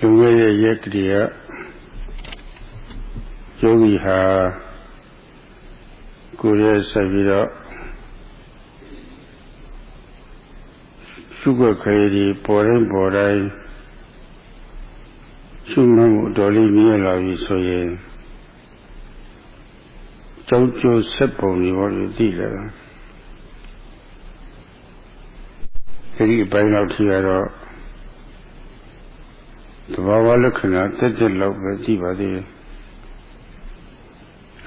လူငယ်ရဲ့ရက်တည်းကယောဂီဟာကိုယ်ရဲ့ဆက်ပြီးတော့ရှုခွက်ခဲဒီပေါ်တိုင်းပေါ်တိုင်းရှုမှတ်မှုတော်လေးမြင်လာပြီဆိုရင်ကြောင်းကျိုးဆက်ပုံတွေဟောလို့သိလာတာအဲဒီအပိုင်းတော့ထီကတော့ သဘာဝလက္ခဏာတက်တက်လောက်ပဲကြည့်ပါသေးတယ်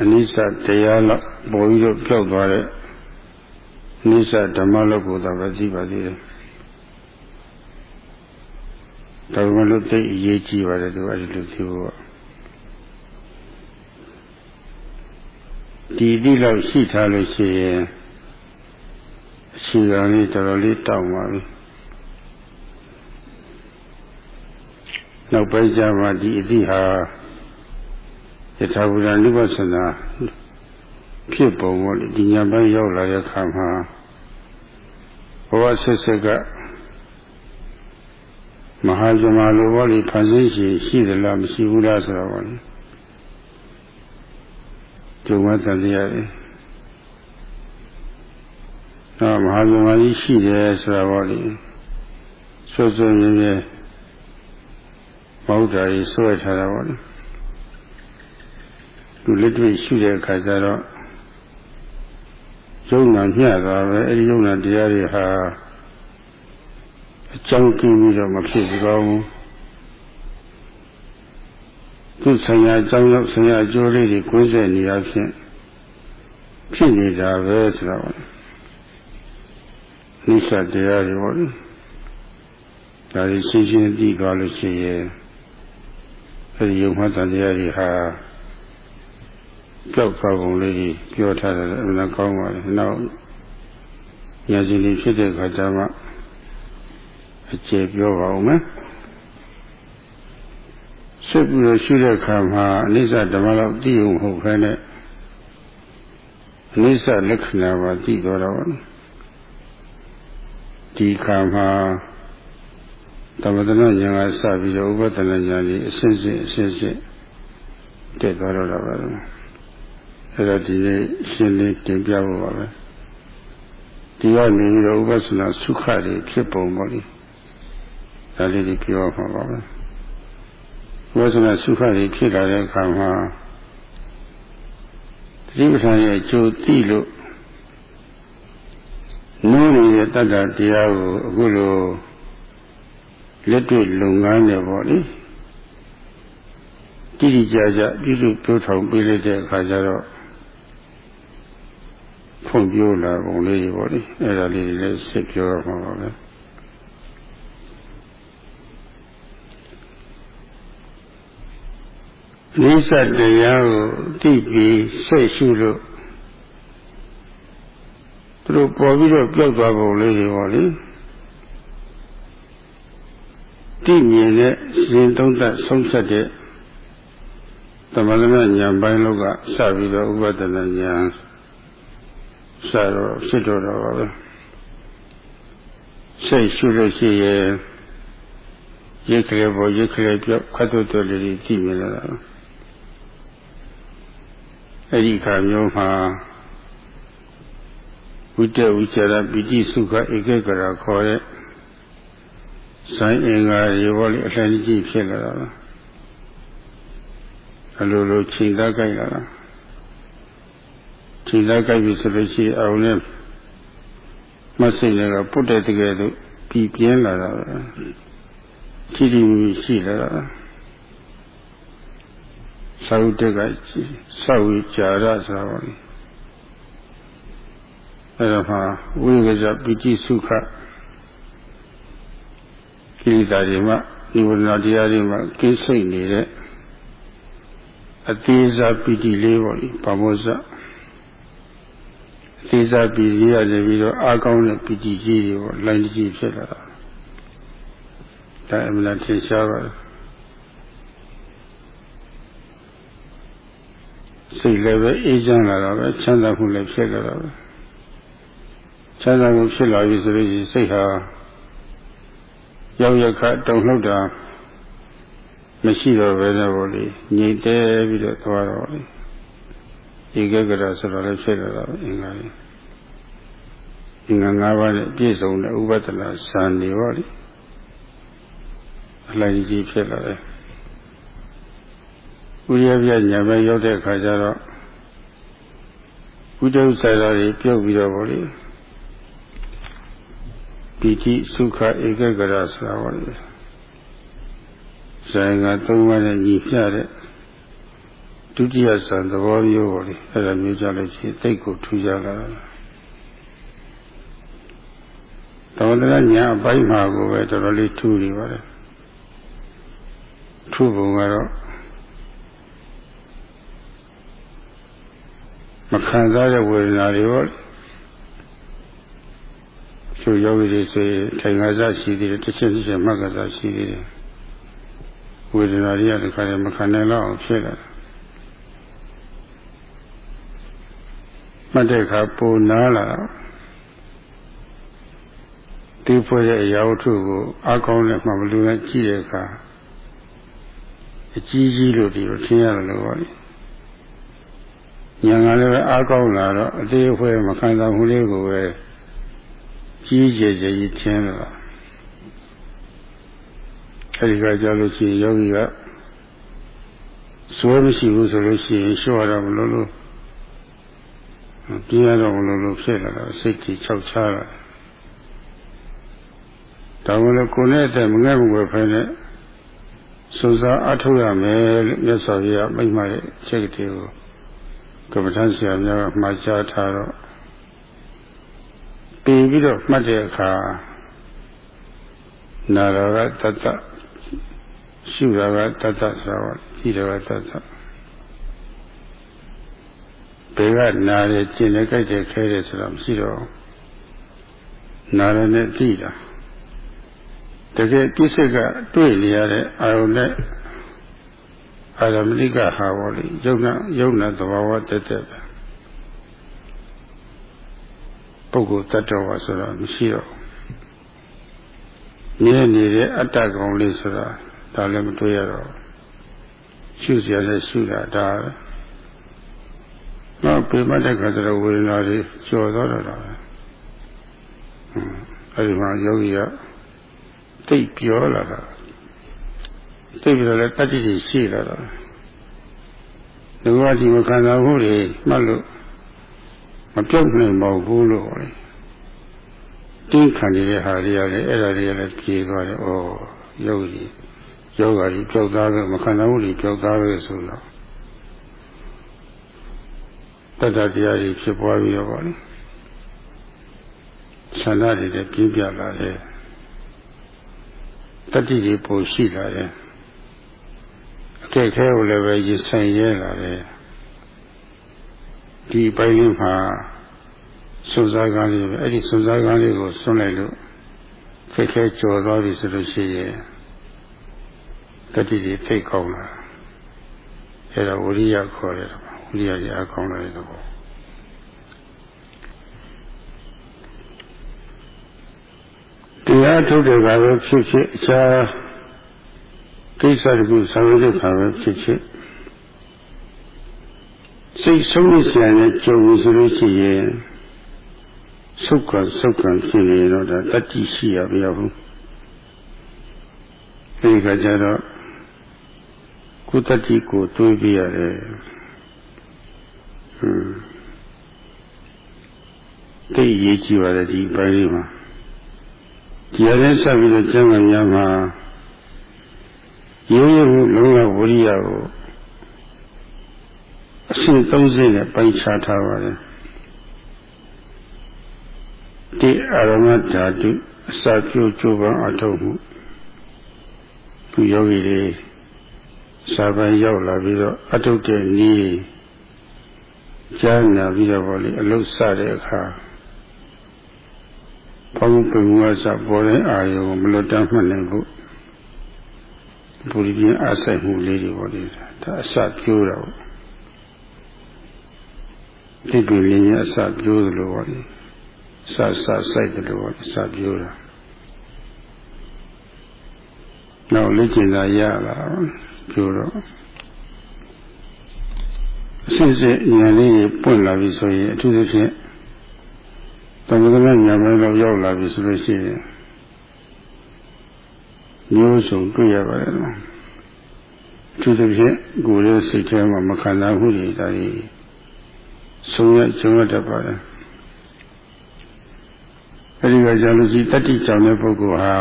အနိစ္စတရားလောက်ပေါ်ပြီးတော့ပြောက်သွားတဲ့အနိစ္စဓမ္မလောက်ကိုသာပဲကြည့်ပါသေးတယ်ဒါမှမဟုတ်သိအရေးကြီးပါတယ်သူအဲ့ဒီလိုသိဖို့ဒီတိလောက်ရှိထားလို့ရှိရင်အရှိကလေးတော်တော်လေးတောက်ပါပြီ နောက်ပိုင်းကျမှဒီအသည့်ဟာယထာဘုရားနုပသနာဖြစ်ပုံပေါ့လေဒီညာပိုင်းရောက်လာတဲ့အခါမှာဘဝဆက်ဆက်ကမဟာဇမလိုပေါ့လေဖန်ဆင်းရှိရှိသလားမရှိဘူးလားဆိုတော့ပေါ့လေကျုံမတန်တရားလေတော့မဟာဇမကြီးရှိတယ်ဆိုတော့ပေါ့လေဆွဆွရင်းရင်း ဘုရားကြီးဆွဲထားတာပေါ့လေသူလက်တွေ့ရှိတဲ့အခါကျတော့ယုံနာမျှတာပဲအဲဒီယုံနာတရားတွေဟာအကြောင်းကျင်းပြီးတော့မဖြစ်ဘူးကောင်းဘူးသူဆိုင်ရာအကြောင်းရောက်ဆိုင်ရာအကျိုးလေးတွေကွင်းဆက်နေတာဖြင့်ဖြစ်နေတာပဲဆိုတော့နိစ္စတရားတွေပေါ့လေဒါတွေရှင်းရှင်းသိသွားလို့ရှိရင် အဲဒီယုံမှတ်တရားတွေဟာကြောက်သွားပုံလေးကြီးပြောထားတယ်အမှန်ကောင်းပါလေနောက်ညာစီလေးဖြစ်တဲ့ခါကျမှအကျေပြောပါဦးမယ်ဆက်ပြီးတော့ရှိတဲ့ခါမှာအနိစ္စဓမ္မလောက်သိုံမဟုတ်ခဲနဲ့အနိစ္စလက္ခဏာပါသိတော့တော့ဒီခါမှာ သမထနာဉာဏ်ကစပြီးတော့ဥပဒနာဉာဏ်ကြီးအစစ်စစ်အစစ်စစ်တက်သွားတော့တာပါအဲ့တော့ဒီနေ့ရှင်းလင်းတင်ပြဖို့ပါပဲဒီကနေပြီးတော့ဥပဿနာသုခတွေဖြစ်ပုံပေါ့လေဒါလေးတွေပြောမှာပါပဲဥပဿနာသုခတွေဖြစ်လာတဲ့အခါမှာသတိပဋ္ဌာန်ရဲ့အကျိုးသိလို့နိုးနေတဲ့တတ္တတရားကိုအခုလို လက်တွေ့လုပ်ငန်းနဲ့ပေါ့လေတိတိကျကျပြုစုပြောထောင်ပေးလိုက်တဲ့အခါကျတော့ဖွင့်ပြောလာပုံလေးတွေပေါ့လေအဲ့ဒါလေးတွေလည်းစစ်ပြောရမှာပါပဲနိစ္စတရားကိုသိပြီးစိတ်ရှုလို့သူတို့ပေါ်ပြီးတော့ပြောက်သွားပုံလေးတွေပေါ့လေ သိမြင်တဲ့ရှင်သုံးသပ်ဆုံးဖြတ်တဲ့သမထဉာဏ်ပိုင်းလောက်ကစပြီးတော့ဥပဒနာဉာဏ်စတော့ဖြစ်တော့တော့ပါပဲစိတ်ရှုလို့ရှိရင်ရိတ်ကလေးပေါ်ရိတ်ကလေးပြောက်ခတ်တုတ်တုတ်လေးကြည့်မြင်လာတာအဲ့ဒီခါမျိုးမှာဝိတ္တဝိချရပိတိစုခဧကကရာခေါ်တဲ့ ဇိုင်းအင်္ဂါရေဘောလေးအလှန်ကြီးဖြစ်လာတာအလိုလိုချိန်သားကြိုက်လာတာချိန်သားကြိုက်ပြီဆိုလို့ရှိရင်အောင်နဲ့မစိတ်လည်းကပုတ်တဲ့တကယ်လို့ပြည်ပြင်းလာတာပဲချီတီရှိလာတာသာဝတ္တကစောဝိကြာရဆိုတာပါအဲ့ဒါမှာဝိဝဇပိတိစုခ ကိလေသာတွေမှဒီဝရဏတရားတွေမှကိစိတ်နေတဲ့အသေးစားပိတိလေးပေါ့လေဘာမောဇအသေးစားပိတိရတယ်ပြီးတော့အာကောင်းတဲ့ပိတိကြီးတွေပေါ့လိုင်းကြီးဖြစ်လာတာဒါအမှန်ထင်ရှားပါတယ်စိတ်လည်းပဲအေးချမ်းလာတော့ပဲချမ်းသာမှုလည်းဖြစ်လာတော့ပဲချမ်းသာမှုဖြစ်လာပြီဆိုလို့ရှိရင်စိတ်ဟာ ရောက်ရခတုံလှုပ်တာမရှိတော့ဘဲနဲ့ပေါ့လေငြိမ့်တဲပြီးတော့သွားတော့လေဧကဂရဆိုတော့လည်းဖြစ်လာတာအင်္ဂါလေးအင်္ဂါ၅ပါးနဲ့ပြည့်စုံတဲ့ဥပဒနာဇာနေပါလေအလိုက်ကြီးဖြစ်လာတယ်ဥရပြညာပဲရောက်တဲ့အခါကျတော့ဥဒုဆရာတွေပြုတ်ပြီးတော့ဗောလေ ပိဋိစုခဧကဂရဆိုတာဗောလေဇာယကသုံးပါးနဲ့ညီပြတဲ့ဒုတိယဆံသဘောမျိုးဗောလေအဲ့ဒါမျိုးကြလို့ရှိရင်သိကိုထူကြလာတော်တရားညာအပိုင်းမှာကိုပဲတော်တော်လေးထူနေပါတယ်ထူပုံကတော့မခံစားတဲ့ဝေဒနာတွေပေါ့ သူယောဂီတွေဆိုရင်ထိုင်ငါးစားရှိသေးတယ်တစ်ချက်တစ်ချက်မှတ်ကစားရှိသေးတယ်ဝေဒနာတွေကတခါတည်းမခံနိုင်တော့အောင်ဖြစ်လာတယ်မှတ်တဲ့အခါပုံနာလာဒီဖွဲ့တဲ့အရာဝတ္ထုကိုအကောင်းနဲ့မှမလို့နဲ့ကြည့်တဲ့အခါအကြီးကြီးလို့ဒီလိုထင်ရတယ်လို့ပေါ့လေညာကလည်းပဲအားကောင်းလာတော့အသေးအဖွဲမခံစားမှုလေးကိုပဲ ကြီးကျယ်ကျယ်ကြီးထင်လာအဲဒီကကြောက်လို့ရှိရင်ယောဂီကစွဲမရှိဘူးဆိုလို့ရှိရင်ရှော့ရတော့မလို့လို့ပြင်းရတော့မလို့လို့ဖြစ်လာတော့စိတ်ကြီးခြောက်ခြားလာဒါမှလည်းကိုယ်နဲ့အသက်မငဲ့မွယ်ဖဲနဲ့စုစားအထောက်ရမယ်လို့မြတ်စွာဘုရားမိန့်မှတဲ့ချက်ကတိကိုကပ္ပဋ္ဌာန်းဆရာများကမှာကြားထားတော့ ပြီးပြီးတော့မှတ်တဲ့အခါနာရကတတ္တရှုတာကတတ္တဆိုတော့ကြည့်တယ်ကတတ္တဘေကနာတယ်ကျင်တယ်ကြိုက်တယ်ခဲတယ်ဆိုတော့မရှိတော့နာရနဲ့ကြည့်တာတကယ်ပြစ္ဆကတွေ့နေရတဲ့အာယုန်နဲ့အာရမဏိကဟာဘောလေယုံနာယုံနာသဘာဝတက်တက်ပဲ ပုဂ္ဂိုလ်တ attva ဆိုတာမရှိတော့မြဲနေတဲ့အတ္တကောင်လေးဆိုတာဒါလည်းမတွေ့ရတော့ရှုစရာလည်းရှုတာဒါတော့ပြမတဲ့ခါကျတော့ဝေဒနာတွေကျော်သွားတော့တာအဲဒီမှာယောဂီကတိတ်ပြောလာတာသိပြီးတော့လည်းတတ္တိတွေရှိလာတော့ဒီကဒီမခံစားမှုတွေမှတ်လို့ မပြုတ်နိုင်ပါဘူးလို့ဟောတယ်တင်းခံနေတဲ့ဟာတွေကလည်းအဲ့ဒါတွေကလည်းပြေသွားတယ်ဩယောဂီယောဂါကြီးပြုတ်သားပဲမခံစားမှုတွေပြုတ်သားပဲဆိုတော့တတ္တတရားကြီးဖြစ်ပွားပြီးတော့ဗောလေဆန္ဒတွေလည်းပြင်းပြလာတယ်တတိတွေပိုရှိလာတယ်အခက်ခဲကိုလည်းပဲရင်ဆိုင်ရဲလာတယ် ဒီပိုင်းလေးမှာစွန်စားကားလေးပဲအဲ့ဒီစွန်စားကားလေးကိုဆွန့်လိုက်လို့ခက်ခဲကြော်သွားပြီဆိုလို့ရှိရင်တတိတွေဖိတ်ကောင်းလာအဲ့ဒါဝိရိယခေါ်တယ်ဝိရိယကြီးအကောင်းလာတဲ့သဘောတရားထုတ်တဲ့ကပဲဖြစ်ဖြစ်အခြားကိစ္စတခုဆောင်ရွက်တဲ့ခါပဲဖြစ်ဖြစ် စိတ်ဆုံးလို့ဆရာနဲ့ကြုံဆိုလို့ရှိရင်ဆုတ်ကဆုတ်ကဖြစ်နေတော့ဒါတတိရှိရပြရဘူးအဲဒီကကြတော့ကိုတတိကိုတွေးပြရတယ်ဟွန်းသိရေးကြည့်ပါလေဒီပိုင်းလေးမှာဒီအရင်ဆက်ပြီးတော့ကျမ်းဂန်များမှာရိုးရိုးလုံးဝဝိရိယကို အရှင်းသုံးစိနဲ့ပိုင်ခြားထားပါတယ်ဒီအာရမဓာတုအစာကျိုးကျိုးပန်းအထောက်မှုသူယောဂီတွေစာပန်ရောက်လာပြီးတော့အထုတ်တဲ့နည်းကြားနာပြီးတော့ဗောလေအလုစတဲ့အခါဘုံပင်ဝါစပေါ်တဲ့အာယုံမလွတ်တမ်းမှတ်နိုင်ဘူးဘုရားအားဆိုင်မှုလေးတွေပေါ့လေဒါအစကျိုးတော့ ဒီလိုလေးအစကျိုးသလိုပေါ့လေစစစိုက်တယ်လို့ပေါ့အစကျိုးတာနောက်လက်ကျင်သာရလာပြောတော့အစစ်စစ်ဉာဏ်လေးကြီးပွင့်လာပြီဆိုရင်အထူးသဖြင့်သမဂနာဉာဏ်ပဲတော့ရောက်လာပြီဆိုလို့ရှိရင်မျိုးစုံတွေ့ရပါတယ်နော်အထူးသဖြင့်ကိုယ်ရဲ့စိတ်ထဲမှာမခံစားမှုတွေဒါတွေ ဆုံးရကျုံရတတ်ပါတယ်အဲဒီကကြာလို့ရှိတတိကြောင့်တဲ့ပုဂ္ဂိုလ်ဟာ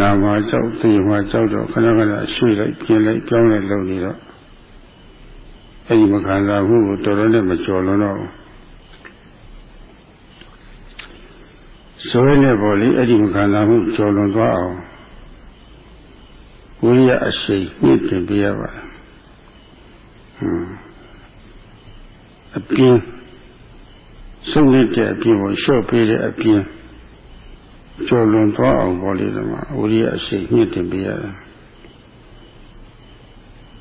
နာမကြောက်သိမှာကြောက်တော့ခဏခဏရွှေ့လိုက်ပြင်းလိုက်ပြောင်းလိုက်လုပ်နေတော့အဲဒီမခံစားမှုကိုတော်တော်နဲ့မကြော်လွန်တော့ဆိုရနေပေါ်လေအဲ့ဒီမခံစားမှုကြော်လွန်သွားအောင်ဝိရိယအရှိန်မြင့်တင်ပေးရပါတယ်ဟွန်း အပြင်းဆုံးနေတဲ့အပြင်းကိုလျှော့ပေးတဲ့အပြင်းကျော်လွန်သွားအောင်ပေါ်လေတော့ဝိရိယအရှိန်မြင့်တင်ပေးရတယ်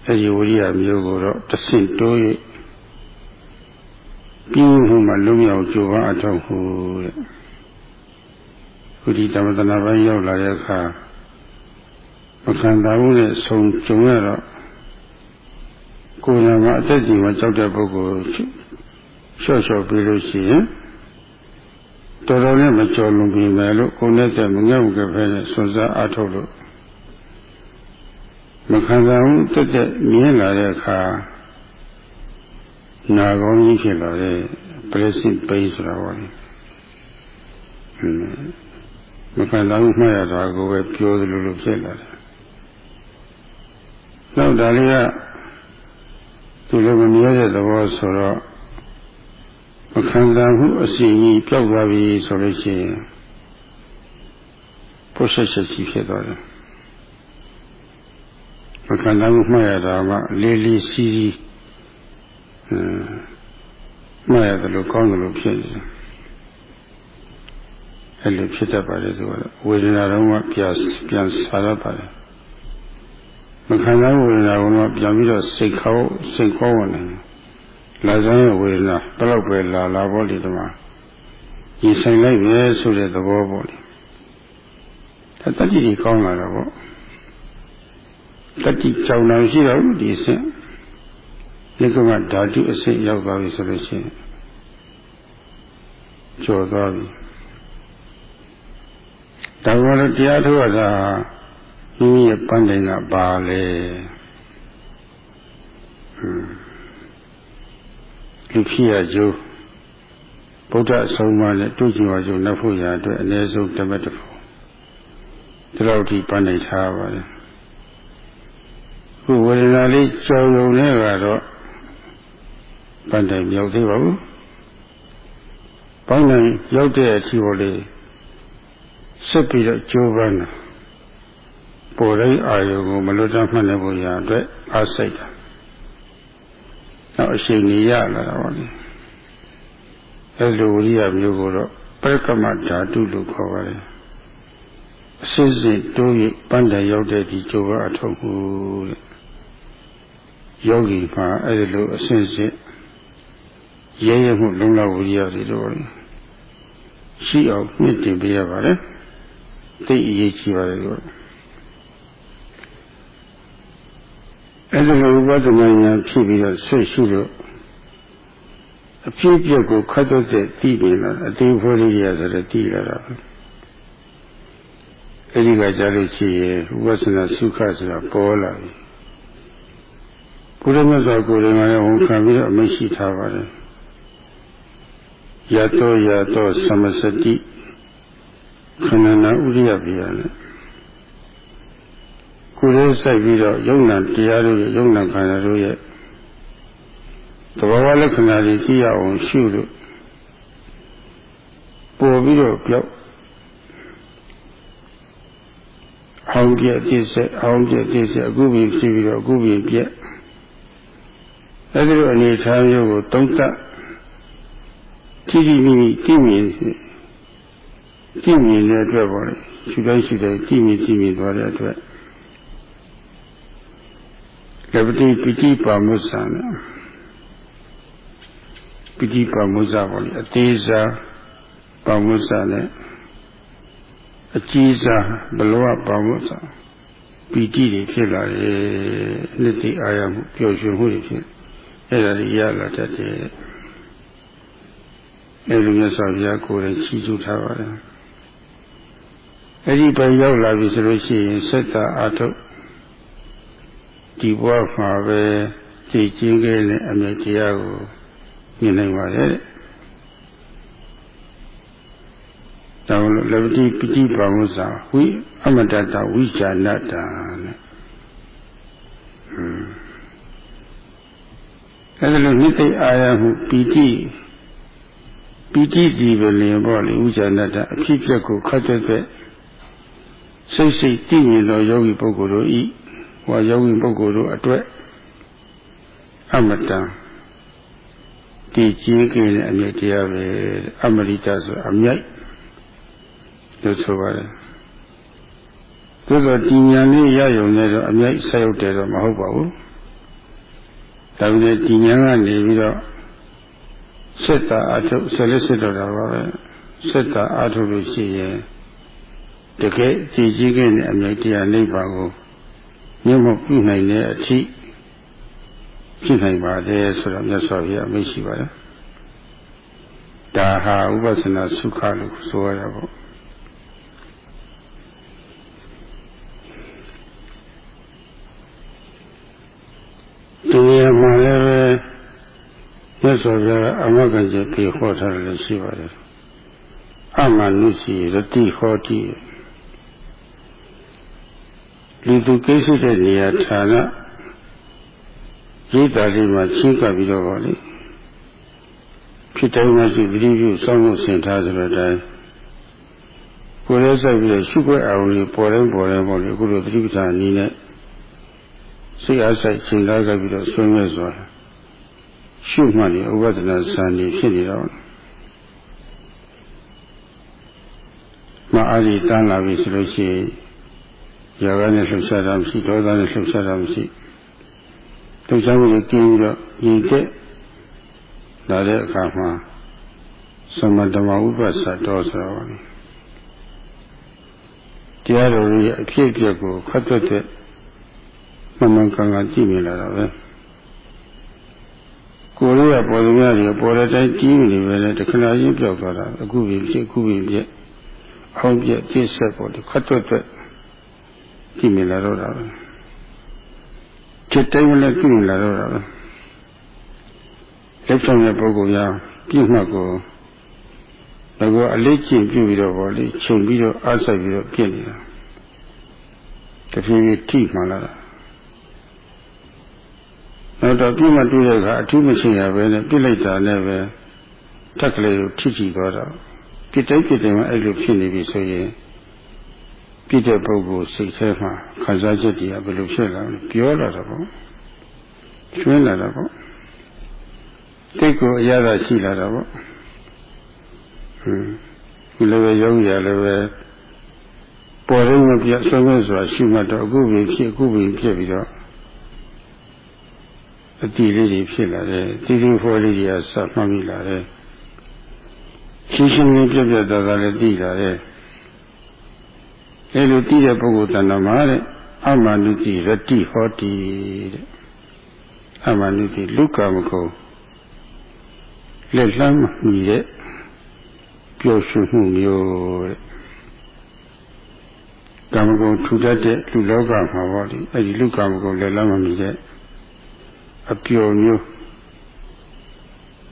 အဲဒီဝိရိယမျိုးကိုတော့တဆင့်တိုး၍ပြင်းမှုမှလုံးမြောက်ကြိုးပမ်းအထောက်ဟုတဲ့ခုဒီတမတနာပိုင်းရောက်လာတဲ့အခါမခံတာဘူးနဲ့ဆုံကြုံရတော့ ကိုယ်ကမှအသက်ကြီးမှကြောက်တဲ့ပုဂ္ဂိုလ်လျှော့လျှော့ပြီးလို့ရှိရင်တော်တော်နဲ့မကြော်လွန်ပြီမယ်လို့ကိုယ်နဲ့တည်းမငဲ့ဘူးကပဲနဲ့စွန့်စားအားထုတ်လို့မခံစားဘူးတက်တက်မြင်လာတဲ့အခါနာကောင်းကြီးဖြစ်လာတဲ့ပရိစိပိဆိုတာပါလေမခံစားဘူးမှတ်ရတာကိုပဲပြောသလိုလိုဖြစ်လာတယ်နောက်ဒါလေးက သူလည်းမမြဲတဲ့သဘောဆိုတော့မခံစားမှုအစီအကြီးပြောက်သွားပြီဆိုလို့ရှိရင်ပုဆက်ချက်ကြီးဖြစ်သွားတယ်မခံစားမှုမှတ်ရတာမှလေးလေးစီးစီးအင်းမှတ်ရတယ်လို့ကောင်းတယ်လို့ဖြစ်နေတယ်အဲ့လိုဖြစ်တတ်ပါတယ်ဆိုတော့ဝေဒနာတော့မှပြန်ပြန်စားရပါတယ် မခံစားဝေဒနာကတော့ပြန်ပြီးတော့စိတ်ခေါစိတ်ခေါဝင်တယ်လာစားရဲ့ဝေဒနာဘယ်တော့ပဲလာလာပေါ့ဒီတမှာညီဆိုင်လိုက်ပဲဆိုတဲ့သဘောပေါ့လေတတတိကြီးကောင်းလာတော့ပေါ့တတိကြောင်တော်ရှိတော့ဒီအဆင့်ဒီကမှဓာတုအဆင့်ရောက်သွားပြီဆိုလို့ရှိရင်ကျော်သွားပြီဒါကလည်းတရားထုတ်ရတာ မိမိရဲ့ပန်းတိုင်ကပါလေဟွန်းလူဖြစ်ရကျိုးဗုဒ္ဓအဆုံးအမနဲ့တွေ့ကြပါကျိုးနောက်ဖို့ရာအတွက်အနည်းဆုံးတမက်တဖို့ဒီလောက်ထိပန်းနိုင်ထားပါတယ်ခုဝေဒနာလေးကြော်ရုံနဲ့ကတော့ပန်းတိုင်မြောက်သေးပါဘူးပန်းတိုင်ရောက်တဲ့အထိပေါ်လေးဆက်ပြီးတော့ကြိုးပမ်းတာ ပေါ်တိုင်းအာယုံကိုမလွတ်တမ်းမှတ်နေဖို့ရာအတွက်အားစိတ်တာနောက်အရှိန်ကြီးရလာတာပါလေအဲလိုဝိရိယမျိုးကိုတော့ပရကမဓာတုလို့ခေါ်ပါတယ်အစစ်စစ်တိုး၍ပန်းတယ်ရောက်တဲ့ဒီကြိုးကအထောက်မှုတဲ့ယောဂီမှာအဲဒီလိုအစစ်စစ်ရဲရဲမှုလုံလောက်ဝိရိယတွေတော့ရှိအောင်မြင့်တင်ပေးရပါတယ်သိအရေးကြီးပါတယ်လို့ အဲ့ဒါလိုဥပဒနာညာဖြစ်ပြီးတော့ဆွရှိလို့အဖြစ်ပြက်ကိုခတ်တော့တဲ့သိနေလားအသေးဖိုးလေးရဆိုတော့သိလာတာအဲ့ဒီကကြားလို့ရှိရင်ဥပဒနာစုခဆိုတာပေါ်လာပြီဘုရားမြတ်စွာကိုယ်တိုင်ကလည်းဝန်ခံပြီးတော့အမရှိထားပါတယ်ယတောယတောသမစတိခန္ဓာနာဥရိယပြရနဲ့ ကိုယ်လေးစိုက်ပြီးတော့ယုံနာတရားတို့ရဲ့ယုံနာခန္ဓာတို့ရဲ့သဘောဝလက္ခဏာတွေကြည့်ရအောင်ရှုလို့ပို့ပြီးတော့ပြောက်အောင်ပြည့်ပြည့်စက်အောင်ပြည့်ပြည့်စက်အခုပြီးဖြစ်ပြီးတော့အခုပြီးပြည့်အဲဒီလိုအနေထားမျိုးကိုတုံးတကြည့်ကြည့်မိမိကြည့်မြင်ကြည့်မြင်တဲ့အတွက်ပေါ့လေရှုတိုင်းရှုတိုင်းကြည့်မြင်ကြည့်မြင်သွားတဲ့အတွက် လပတိပိဋိပါမုစ္ဆာနဲ့ပိဋိပါမုစ္ဆာပေါ့လေအသေးစားပါမုစ္ဆာနဲ့အအကြည်စားဘလောပါမှုစားပီတိတွေဖြစ်လာတယ်နှစ်သိအာရမှုပျော်ရွှင်မှုတွေဖြစ်အဲ့ဒါတွေရလာတတ်တယ်အဲ့လိုမျိုးဆောဘုရားကိုယ်တိုင်ချီးကျူးထားပါတယ်အဲ့ဒီပိုင်ရောက်လာပြီဆိုလို့ရှိရင်စက်တာအာထုတ် ဒီဘဝမှာပဲသိချင်းခဲ့တဲ့အမြတ်တရားကိုမြင်နိုင်ပါတယ်တဲ့တောင်းလို့လပတိပတိပါမုစာဝိအမတတဝိဇာနတ္တာနဲ့အဲဒါလို့နိသိအာရမှုပီတိပီတိဒီပဲလင်ပေါ့လေဝိဇာနတ္တအဖြစ်ပြက်ကိုခတ်တဲ့တဲ့စိတ်စိတ်သိမြင်သောယောဂီပုဂ္ဂိုလ်တို့ဤ ဟောယောဂီပုဂ္ဂိုလ်တို့အတွက်အမတံတည်ကြည်ကြတဲ့အမြတ်တရားပဲအမရိတဆိုအမြတ်လို့ဆိုပါတယ်သို့သောတည်ဉာဏ်လေးရယုံနေတော့အမြတ်ဆက်ရုပ်တယ်တော့မဟုတ်ပါဘူးဒါပေမဲ့တည်ဉာဏ်ကနေပြီးတော့စက်တာအထုဆက်လက်စစ်တော့တာပါပဲစက်တာအထုလို့ရှိရင်တကယ်ကြည်ကြီးခဲ့တဲ့အမြတ်တရားနိဗ္ဗာန်ကို မြတ်မပြုနိုင်တဲ့အထိဖြစ်နိုင်ပါတယ်ဆိုတော့မြတ်စွာဘုရားမိတ်ရှိပါတယ်ဒါဟာဥပဿနာစုခလို့ဆိုရတာပေါ့ဒီနေရာမှာလည်းမြတ်စွာဘုရားအမဂ္ဂကျေပြေဟောထားတယ်လည်းရှိပါတယ်အမှန်နုစီရတိဟောတိ လူသူကိစ္စတဲ့နေရာဌာနရိတ်တာလေးမှာချင်းကပ်ပြီးတော့ပါလေဖြစ်တိုင်းမှရှိသတိပြုစောင့်လို့ဆင်ထားဆိုတဲ့အတိုင်းကိုယ်လည်းစိုက်ပြီးတော့ရှုွက်အောင်လေးပေါ်တိုင်းပေါ်တိုင်းပေါ့လေအခုလိုသတိပဋ္ဌာန်အနေနဲ့စိတ်အားဆိုင်ချိန်ကားကပ်ပြီးတော့ဆွေးနွေးစွာရှုမှတ်နေဥပဒနာစံနေဖြစ်နေတော့မအားကြီးတန်းလာပြီဆိုလို့ရှိရင် ယောဂနဲ့လှုပ်ရှားတာမရှိဒေါသနဲ့လှုပ်ရှားတာမရှိလှုပ်ရှားမှုကိုကျင်းပြီးတော့ညီတဲ့လာတဲ့အခါမှာသမတမဥပ္ပစ္ဆတော်ဆိုတော့တရားတော်ရဲ့အဖြစ်အပျက်ကိုခတ်သက်တဲ့မမှန်ကန်ကန်ကြည့်နေလာတာပဲကိုယ်ရဲ့ပေါ်သမျှတွေပေါ်တဲ့တိုင်းကြီးနေပဲလေတခဏချင်းပြောက်သွားတာအခုပြီဖြစ်အခုပြီပြက်အောင်ပြက်ပြည့်ဆက်ပေါ်ခတ်သက်တဲ့ ကြည့်နေလာတော့တာပဲจิตတိုင်းလည်းကြည့်နေလာတော့တာပဲလက်ဆောင်တဲ့ပုဂ္ဂိုလ်များပြည့်မှတ်ကိုဒါကအလေးကျင့်ပြုပြီးတော့ဗောလေခြုံပြီးတော့အားဆိုင်ပြီးတော့ပြည့်နေတာတဖြည်းဖြည်းထိမှလာတာနောက်တော့ပြည့်မှတ်တွေ့တဲ့အခါအထူးမရှိရပဲနဲ့ပြစ်လိုက်တာနဲ့ပဲထက်ကလေးကိုထိကြည့်တော့တာပြစ်တိုင်းပြစ်တိုင်းမှာအဲ့လိုဖြစ်နေပြီဆိုရင် ပြည့်တဲ့ပုဂ္ဂိုလ်စိတ်ထဲမှာခံစားချက်တွေကဘယ်လိုဖြစ်လာလဲပြောလာတာပေါ့ကျွင်းလာတာပေါ့စိတ်ကိုအရသာရှိလာတာပေါ့ဟွန်းဒီလိုပဲရုံးရလည်းပဲပေါ်ရင်းမပြဆုံးမဲ့ဆိုတာရှိမှတော့အခုပဲဖြစ်အခုပဲဖြစ်ပြီးတော့အတိလေးတွေဖြစ်လာတယ်တိတိဖော်လေးတွေကစမှတ်မိလာတယ်ရှင်းရှင်းလင်းပြပြသားသားလည်းသိလာတယ် အဲလိုသိတဲ့ပုဂ္ဂိုလ်တဏ္ဍမှာတဲ့အမှန်နုတိရတိဟောတိတဲ့အမှန်နုတိလူကမကုလက်လှမ်းမှီတဲ့ပျော်ရွှင်မှုမျိုးတဲ့ကာမဂုဏ်ထူတတ်တဲ့လူလောကမှာပေါ့ဒီအဲဒီလူကာမဂုဏ်လက်လှမ်းမှီတဲ့အပျော်မျိုး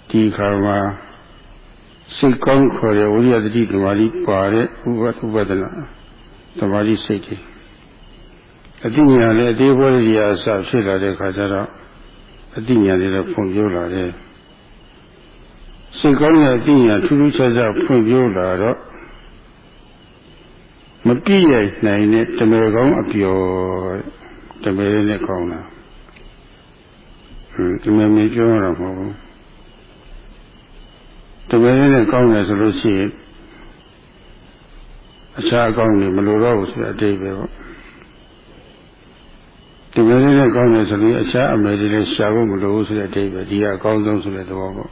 ဒီခါမှာစိတ်ကောင်းခေါ်တဲ့ဝိရိယတတိဓမ္မတိပါတဲ့ဥပဒနာ သမာဓိစိတ်တွေအတိညာလည်းအသေးဘောတွေအစဖြစ်လာတဲ့ခါကျတော့အတိညာတွေလည်းဖွံ့ဖြိုးလာတယ်စိတ်ကောင်းတဲ့အတိညာထူးထူးခြားခြားဖွံ့ဖြိုးလာတော့မပြည့်ရနိုင်တဲ့တမေကောင်းအပျော်တမေနဲ့ကောင်းတာဟွန်းတမေမပြောရတော့မဟုတ်ဘူးတမေနဲ့ကောင်းတယ်ဆိုလို့ရှိရင် အခြားအကောင်းတွေမလိုတော့ဘူးဆိုတဲ့အတိတ်ပဲပေါ့ဒီလိုလေးနဲ့ကောင်းတယ်ဆိုရင်အခြားအမယ်တွေလည်းရှာဖို့မလိုဘူးဆိုတဲ့အတိတ်ပဲဒီကအကောင်းဆုံးဆိုတဲ့သဘောပေါ့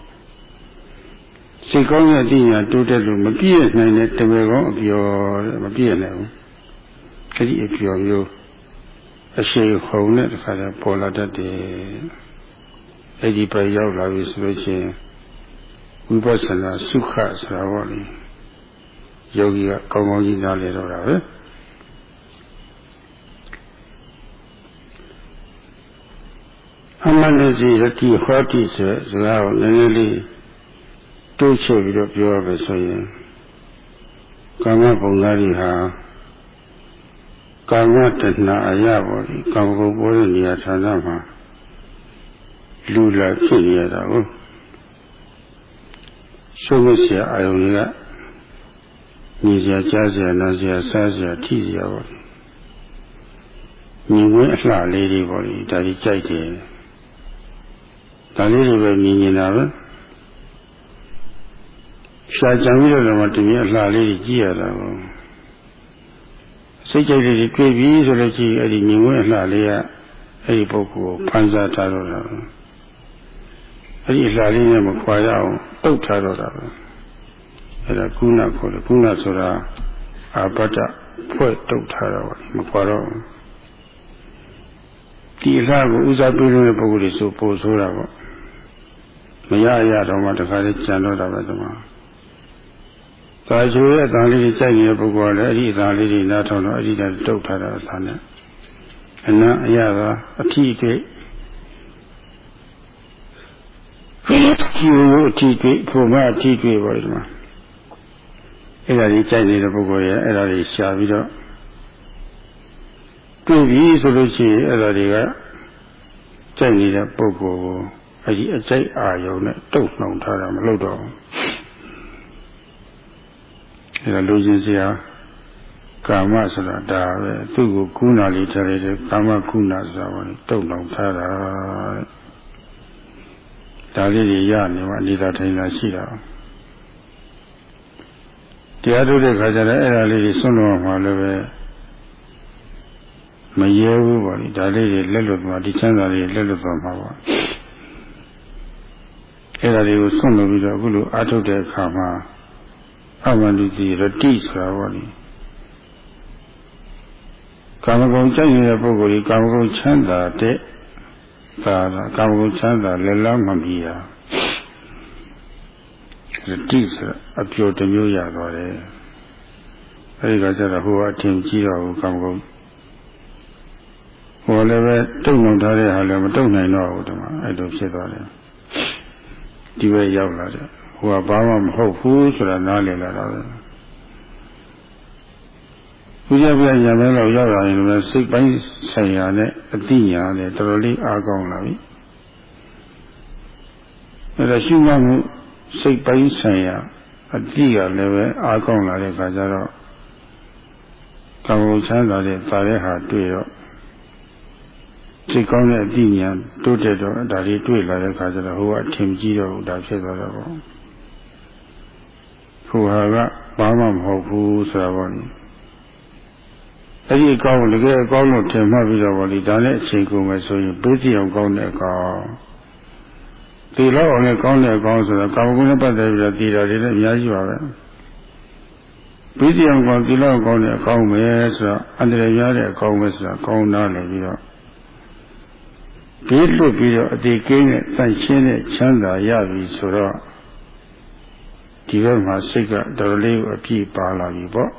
စိတ်ကောင်းတဲ့အတိညာတိုးတက်လို့မပြည့်နိုင်တဲ့တပည့်ကောင်းအပျော်တဲ့မပြည့်နိုင်ဘူးအဲ့ဒီအပျော်မျိုးအရှိဟုံနဲ့တခါတည်းပေါ်လာတတ်တယ်အဲ့ဒီပဲရောက်လာပြီဆိုလို့ရှိရင်ဝိပဿနာစုခဆိုတာပေါ့လေ ယောဂီကကောင်းကောင်းကြီးနားလည်တော့တာပဲအမှန်တည်းစီရတိဟောတိဆိုစကားကိုနည်းနည်းလေးတိုးချဲ့ပြီးတော့ပြောရမယ်ဆိုရင်ကာမပုံသားတွေဟာကာမတဏှာအရာပေါ်ဒီကာမဂုဏ်ပေါ်တဲ့နေရာဌာနမှာလူလာဖြစ်နေရတာကိုရှုပ်ရအာယုန်တွေက ညီစရာကြားစရာနားစရာစားစရာထိစရာပေါ့ညီဝင်းအလှလေးတွေပေါ့လေဒါကြီးကြိုက်တယ်ဒါလေးတွေပဲမြင်နေတာပဲရှာကြံပြီးတော့လည်းတမီးအလှလေးကြီးကြည့်ရတာကိုစိတ်ကြိုက်လေးတွေတွေ့ပြီဆိုလို့ရှိရင်အဲ့ဒီမြင်ဝဲအလှလေးကအဲ့ဒီပုဂ္ဂိုလ်ကိုဖန်ဆာထားတော့တာအဲ့ဒီအလှလေးနဲ့မခွာရအောင်တုတ်ထားတော့တာပဲ အဲ့ဒါကုဏခေါ်တယ်ကုဏဆိုတာအာပတ္တဖွဲ့တုတ်ထားတော့မခွာတော့ဒီအလှကိုဥစားပေးလို့တဲ့ပုဂ္ဂိုလ်တွေဆိုပို့ဆိုးတာပေါ့မရရတော့မှတခါလေးကြံတော့တာပဲဒီမှာသာချိုရဲ့အတန်လေးကြီးကြိုက်နေတဲ့ပုဂ္ဂိုလ်ကလည်းအဲ့ဒီအတန်လေးကြီးနားထောင်တော့အဲ့ဒီတည်းတုတ်ထားတာအတန်နဲ့အနံ့အရသာအထီးတွေဒီလိုအထီးတွေဘုမအထီးတွေပေါ့ဒီမှာ အဲ့ဒါကြီးကြိုက်နေတဲ့ပုဂ္ဂိုလ်ရဲ့အဲ့ဒါကြီးရှာပြီးတော့တွေ့ပြီဆိုလို့ရှိရင်အဲ့ဒါတွေကကြိုက်နေတဲ့ပုဂ္ဂိုလ်ကိုအဲ့ဒီအကြိုက်အာယုံနဲ့တုတ်နှောင်ထားတာမလုပ်တော့ဘူးအဲ့ဒါလူချင်းစရာကာမဆိုတာဒါပဲသူ့ကိုကုဏလေးထားလိုက်တယ်ကာမကုဏဆိုတာဘာလဲတုတ်နှောင်ထားတာဒါလေးတွေရနေမှအနေသာထိုင်တာရှိတာ တရားထုတ်တဲ့ခါကျတော့အဲ့ဒါလေးတွေဆွန့်လွတ်မှလည်းပဲမရဲဘူးပေါ့လေဒါလေးတွေလက်လွတ်သွားဒီချမ်းသာလေးလက်လွတ်သွားမှာပေါ့အဲ့ဒါတွေကိုဆွန့်လွတ်ပြီးတော့အခုလိုအားထုတ်တဲ့အခါမှာအမန္တုတိရတိဆိုတာပေါ့လေကာမဂုဏ်ကြိုက်နေတဲ့ပုဂ္ဂိုလ်ကြီးကာမဂုဏ်ချမ်းသာတဲ့ဒါကာမဂုဏ်ချမ်းသာလက်လောင်းမမီရ ရတိဆိုအပျော်တစ်မျိုးရသွားတယ်အဲဒီကကျတော့ဟိုအထင်ကြီးတော့ကာမဂုဏ်ဟိုလည်းပဲတုံ့နှောင်ထားတဲ့ဟာလည်းမတုံ့နိုင်တော့ဘူးဒီမှာအဲ့လိုဖြစ်သွားတယ်ဒီဘက်ရောက်လာတယ်ဟိုကဘာမှမဟုတ်ဘူးဆိုတာနားလည်လာတာပဲဘုရားပြညာမဲတော့ရောက်လာရင်လည်းစိတ်ပိုင်းဆိုင်ရာနဲ့အတိညာနဲ့တော်တော်လေးအားကောင်းလာပြီအဲ့ဒါရှုမှတ်မှု စိတ်ပိုင်းဆိုင်ရာအတိကလည်းပဲအားကောင်းလာတဲ့အခါကျတော့ကောင်းချမ်းသာတဲ့ပါတဲ့ဟာတွေ့တော့စိတ်ကောင်းတဲ့အတိညာတိုးတက်တော့ဒါတွေတွေ့လာတဲ့အခါကျတော့ဟိုကအထင်ကြီးတော့ဒါဖြစ်သွားတော့ပေါ့ဟိုဟာကဘာမှမဟုတ်ဘူးဆိုတာပေါ့နိအဲ့ဒီအကောင်းတကယ်အကောင်းလို့ထင်မှတ်ပြီးတော့ပေါ့လေဒါနဲ့အချိန်ကုန်မယ်ဆိုရင်ပေးစီအောင်ကောင်းတဲ့အကောင်း ဒီလောက်အောင်လည်းကောင်းတဲ့အကောင်းဆိုတော့ကာမဂုဏ်နဲ့ပတ်သက်ပြီးတော့တည်တာတွေလည်းအများကြီးပါပဲပေးစီအောင်ကောင်းဒီလောက်ကောင်းတဲ့အကောင်းပဲဆိုတော့အန္တရာယ်ရတဲ့အကောင်းပဲဆိုတာကောင်းနားနေပြီးတော့ဒီလွတ်ပြီးတော့အတိကင်းနဲ့တန့်ရှင်းတဲ့ချမ်းသာရပြီဆိုတော့ဒီဘက်မှာစိတ်ကတော်လေးကိုအပြည့်ပါလာပြီပေါ့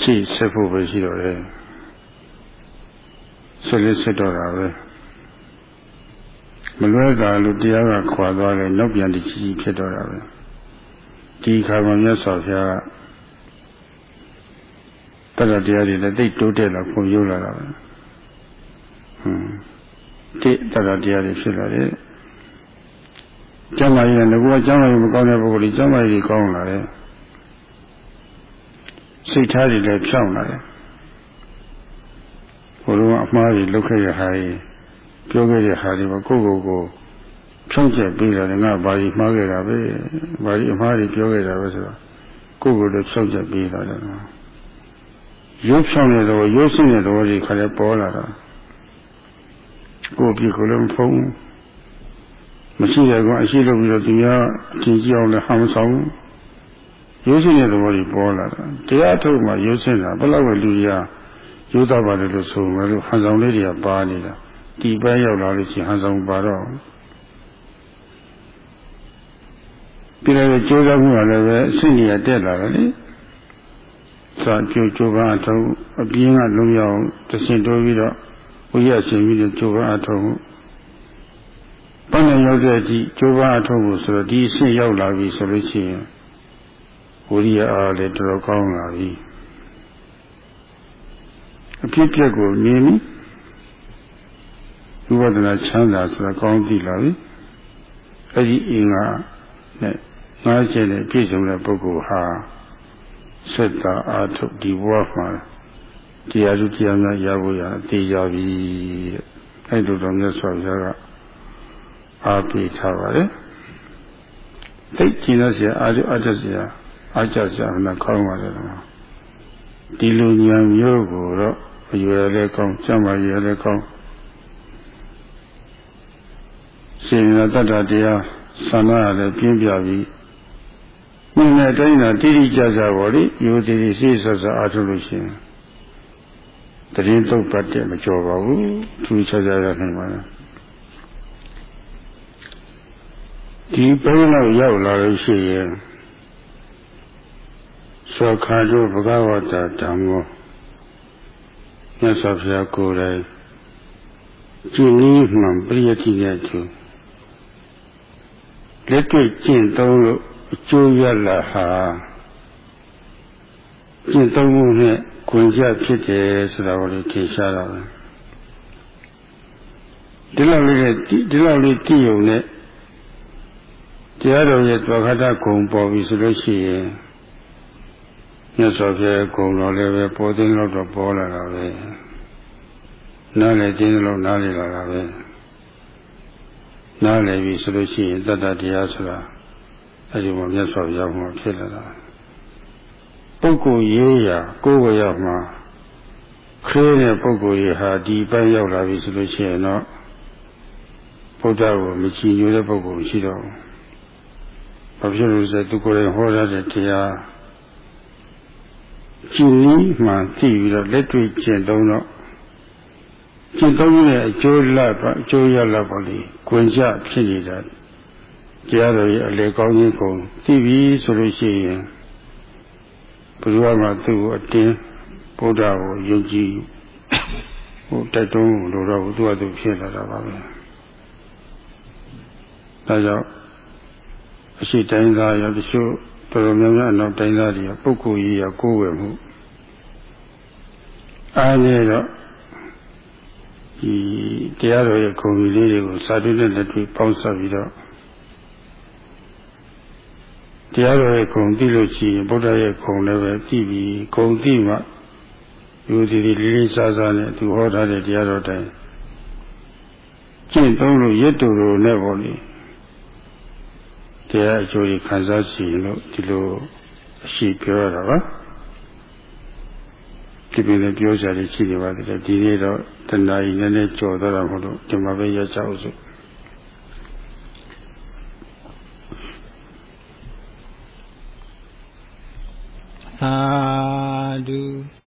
ရှိဆက်ဖို့ပဲရှိတော့တယ်ဆက်လေးဆက်တော့တာပဲ မလွဲတာလို့တရားကခွာသွားတယ်နောက်ပြန်တချီချီဖြစ်တော့တာပဲဒီခါမှမြတ်စွာဘုရားကတတတရားတွေလည်းသိတိုးတက်လာဖွံ့ဖြိုးလာတာပဲဟွန်းတိတတတရားတွေဖြစ်လာတယ်ကျမ်းမာရေးနဲ့ငါကကျမ်းမာရေးမကောင်းတဲ့ပုဂ္ဂိုလ်ကြီးကျမ်းမာရေးကောင်းလာတယ်စိတ်ထားတွေလည်းဖြောင်းလာတယ်ဘုရားအမှားကြီးလုပ်ခဲ့ရဟာကြီး ပြောခဲ့တဲ့ဟာတွေမှာကိုယ့်ကိုယ်ကိုဖြောင်းချက်ပြီးတယ်ငါဘာကြီးမှားခဲ့တာပဲဘာကြီးအမှားကြီးပြောခဲ့တာပဲဆိုတော့ကိုယ့်ကိုယ်လည်းဖြောင်းချက်ပြီးတာတယ်ရုပ်ဖြောင်းတဲ့သဘောရုပ်ဆင်းတဲ့သဘောကြီးခါလဲပေါ်လာတာကိုယ်ပြကိုယ်လည်းမဖုံးမရှိတဲ့ကောင်အရှိလုပ်ပြီးတော့သူများအထင်ကြီးအောင်လည်းဟမ်ဆောင်ရိုးစင်းတဲ့သဘောကြီးပေါ်လာတာတရားထုတ်မှရိုးစင်းတာဘယ်လောက်ပဲလူကြီးရိုးသားပါတယ်လို့ဆိုမယ်လို့ဟန်ဆောင်လေးတွေကပါနေတာ ဒီပဲရောက်လာလို့ရှိရင်ဟန်ဆောင်ပါတော့ပြီးတော့ကြိုးစားမှုကလည်းပဲအဆင့်ကြီးတက်လာတယ်လေစာကြိုးကြိုးပန်းအထုံးအပြင်းကလုံးရအောင်တဆင့်တိုးပြီးတော့ဝိရရှင်ပြီးတော့ကြိုးပန်းအထုံးပန်းနဲ့ရောက်တဲ့အထိကြိုးပန်းအထုံးဖို့ဆိုတော့ဒီအဆင့်ရောက်လာပြီဆိုလို့ရှိရင်ဝိရိယအားလည်းတော်တော်ကောင်းလာပြီအဖြစ်ပြက်ကိုမြင်ပြီး ဝိပဿနာချမ်းသာဆိုတာကောင်းသိလာပြီအဲ့ဒီအင်္ဂါနဲ့ငါးချက်နဲ့ပြည့်စုံတဲ့ပုဂ္ဂိုလ်ဟာစက်တာအာထုဒီဘဝမှာတရားသူတရားများရဖို့ရအသေးကြပြီတဲ့အဲ့လိုတော့မြတ်စွာဘုရားကအားပေးထားပါတယ်သိကျင်လို့ဆရာအာရုအတ္တဆရာအားကြဆရာကခေါင်းပါတယ်တော့ဒီလိုဉာဏ်မျိုးကိုတော့အရွယ်လည်းကောင်းစံပါရွယ်လည်းကောင်း ရှင်ရတ္တတရားဆန္ဒရလည်းပြင်းပြပြီးမင်းနဲ့တိုင်းတာတိတိကျကျပါလေယူတိတိစိစစအားထုတ်လို့ရှိရင်တရင်တုတ်ပတ်တဲ့မကြော်ပါဘူးသူချာချာရနိုင်ပါလားဒီဘယ်လောက်ရောက်လာလို့ရှိရင်သောခါတို့ဘဂဝတာဓမ္မောမြတ်စွာဘုရားကိုယ်တိုင်ကျင့်နည်းမှန်ပရိယတိရဲ့သူ လက်တွေ့ကျင့်သုံးလို့အကျိုးရလာဟာကျင့်သုံးမှုနဲ့ကိုယ်ကြဖြစ်တယ်ဆိုတာကိုလည်းထင်ရှားတာပဲဒီလောက်လေးဒီလောက်လေးကြည့်ုံနဲ့တရားတော်ရဲ့တွာခတဂုံပေါ်ပြီဆိုလို့ရှိရင်မြတ်စွာဘုရားဂုံတော်လည်းပဲပေါ်သိလို့တော့ပေါ်လာတာပဲနားလည်းတင်းလို့နားလေလာတာပဲ နားလည်ပြီဆိုလို့ရှိရင်တတ္တတရားဆိုတာအဲဒီမှာမြတ်စွာဘုရားမှာဖြစ်လာတာပုဂ္ဂိုလ်ရေးရာကိုယ်ဝရမှာခရင်းတဲ့ပုဂ္ဂိုလ်ရေးဟာဒီပန်းရောက်လာပြီဆိုလို့ရှိရင်တော့ဘုရားကိုမချီညိုတဲ့ပုဂ္ဂိုလ်ရှိတော့ဘာဖြစ်လို့လဲသူကိုယ်တိုင်ဟောရတဲ့တရားကျင့်နည်းမှသိပြီးတော့လက်တွေ့ကျင့်သုံးတော့ ကျင့်သုံးရဲ့အကျိုးလပ်ပါအကျိုးရလပ်ပါလေကိုင်ကြဖြစ်နေတာတရားတော်ရဲ့အလေကောင်းခြင်းကိုသိပြီဆိုလို့ရှိရင်ဘုရားမှာသူ့ကိုအတင်းဗုဒ္ဓကိုယုံကြည်ဟိုတိုက်တွန်းလို့တော့သူ့အတူဖြစ်လာတာပါပဲဒါကြောင့်အရှိတိုင်းသားရောတချို့တော်တော်များများနောက်တိုင်းသားတွေကပုဂ္ဂိုလ်ကြီးရကိုယ်ဝယ်မှုအားနေတော့ ဒီတရားတော်ရဲ့ခုံကြီးလေးတွေကိုစာတုနဲ့လက်တွေ့ပေါင်းစပ်ပြီးတော့တရားတော်ရဲ့ခုံသိလို့ရှိရင်ဗုဒ္ဓရဲ့ခုံလည်းပဲသိပြီးခုံသိမှယူစီလေးလေးစားစားနဲ့သူဟောထားတဲ့တရားတော်တိုင်းကျင့်သုံးလို့ရစ်တူလိုနဲ့ပေါ့လေတရားအကျိုးကြီးခံစားစီလို့ဒီလိုအရှိပြောရတာပါ ဒီပင်လည်းပြောကြတယ်ရှိနေပါသေးတယ်ဒီနေ့တော့တဏှာကြီးနည်းနည်းကြော်တော့တာမဟုတ်လို့ဒီမှာပဲရကြအောင်စို့သာဓု